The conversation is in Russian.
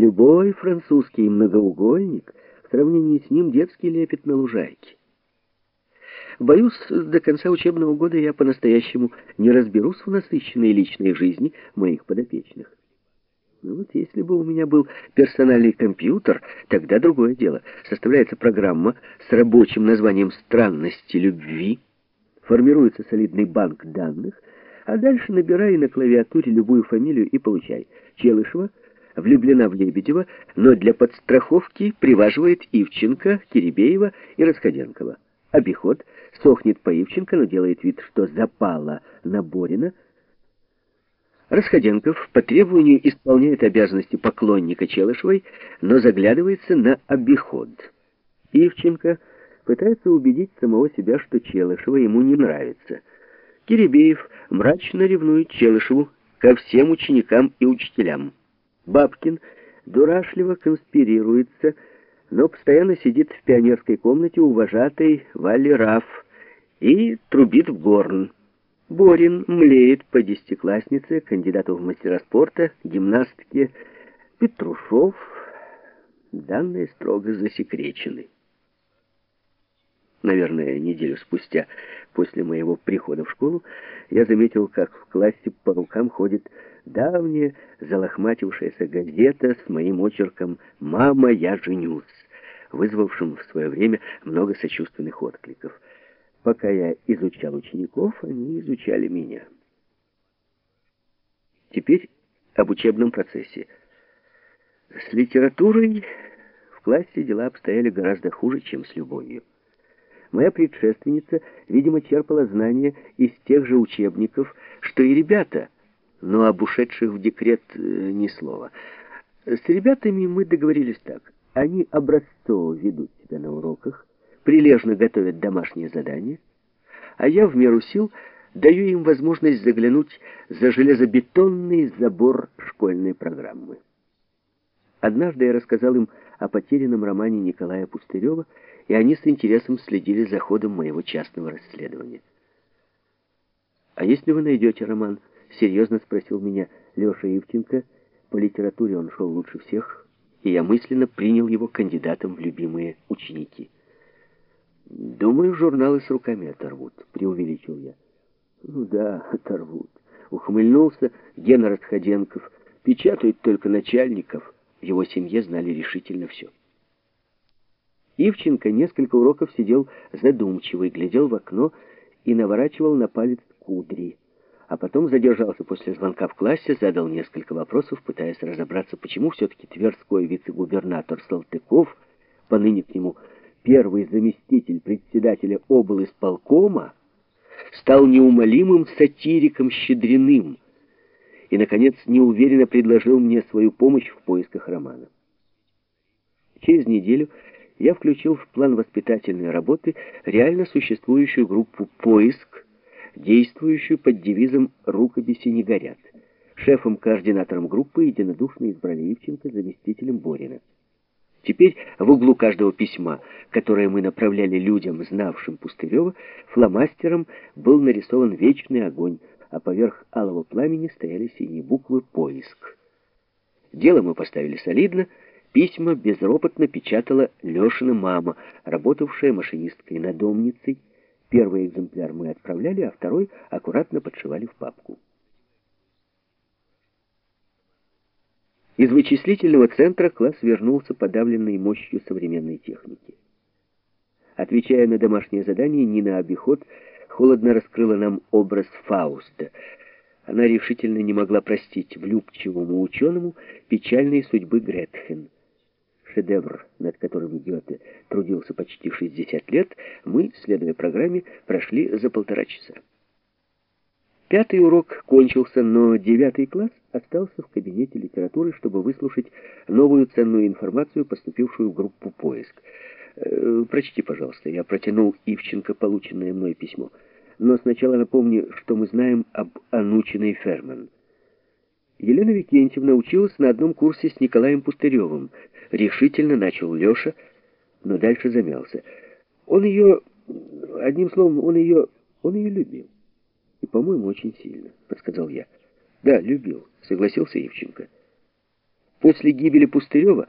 Любой французский многоугольник в сравнении с ним детский лепет на лужайке. Боюсь, до конца учебного года я по-настоящему не разберусь в насыщенной личной жизни моих подопечных. Ну вот если бы у меня был персональный компьютер, тогда другое дело. Составляется программа с рабочим названием «Странности любви», формируется солидный банк данных, а дальше набирай на клавиатуре любую фамилию и получай. Челышева влюблена в Лебедева, но для подстраховки приваживает Ивченко, Киребеева и Расходенкова. Обиход сохнет по Ивченко, но делает вид, что запала на Борина. Расходенков по требованию исполняет обязанности поклонника Челышевой, но заглядывается на обиход. Ивченко пытается убедить самого себя, что Челышева ему не нравится. Киребеев мрачно ревнует Челышеву ко всем ученикам и учителям. Бабкин дурашливо конспирируется, но постоянно сидит в пионерской комнате у вожатой Вали Раф и трубит в горн. Борин млеет по десятикласснице, кандидату в мастера спорта, гимнастке Петрушов. Данные строго засекречены. Наверное, неделю спустя, после моего прихода в школу, я заметил, как в классе по рукам ходит давняя залохматившаяся газета с моим очерком «Мама, я женюсь», вызвавшим в свое время много сочувственных откликов. Пока я изучал учеников, они изучали меня. Теперь об учебном процессе. С литературой в классе дела обстояли гораздо хуже, чем с любовью. Моя предшественница, видимо, черпала знания из тех же учебников, что и ребята, но об ушедших в декрет э, ни слова. С ребятами мы договорились так. Они образцово ведут себя на уроках, прилежно готовят домашние задания, а я в меру сил даю им возможность заглянуть за железобетонный забор школьной программы. Однажды я рассказал им о потерянном романе Николая Пустырева, и они с интересом следили за ходом моего частного расследования. «А если вы найдете роман?» — серьезно спросил меня Леша Ивченко. По литературе он шел лучше всех, и я мысленно принял его кандидатом в любимые ученики. «Думаю, журналы с руками оторвут», — преувеличил я. «Ну да, оторвут», — ухмыльнулся Гена Расходенков. «Печатают только начальников». В его семье знали решительно все. Ивченко несколько уроков сидел задумчивый, глядел в окно и наворачивал на палец кудри. А потом задержался после звонка в классе, задал несколько вопросов, пытаясь разобраться, почему все-таки Тверской вице-губернатор Салтыков, поныне к нему первый заместитель председателя облисполкома, стал неумолимым сатириком Щедриным и, наконец, неуверенно предложил мне свою помощь в поисках романа. Через неделю я включил в план воспитательной работы реально существующую группу «Поиск», действующую под девизом «Рукописи не горят». Шефом-координатором группы единодушно избрали Ивченко заместителем Борина. Теперь в углу каждого письма, которое мы направляли людям, знавшим Пустырева, фломастером был нарисован вечный огонь, а поверх алого пламени стояли синие буквы «Поиск». Дело мы поставили солидно, письма безропотно печатала Лешина мама, работавшая машинисткой-надомницей. Первый экземпляр мы отправляли, а второй аккуратно подшивали в папку. Из вычислительного центра класс вернулся подавленной мощью современной техники. Отвечая на домашнее задание, Нина Обиход холодно раскрыла нам образ Фауста. Она решительно не могла простить влюбчивому ученому печальной судьбы Гретхен. Шедевр, над которым Гёте трудился почти 60 лет, мы, следуя программе, прошли за полтора часа. Пятый урок кончился, но девятый класс остался в кабинете литературы, чтобы выслушать новую ценную информацию, поступившую в группу «Поиск». Э, «Прочти, пожалуйста». Я протянул Ивченко полученное мной письмо. Но сначала напомни, что мы знаем об Анучиной Ферман. Елена Викентьевна училась на одном курсе с Николаем Пустыревым. Решительно начал Леша, но дальше замялся. Он ее... Одним словом, он ее... Он ее любил. И, по-моему, очень сильно, подсказал я. Да, любил, согласился Евченко. После гибели Пустырева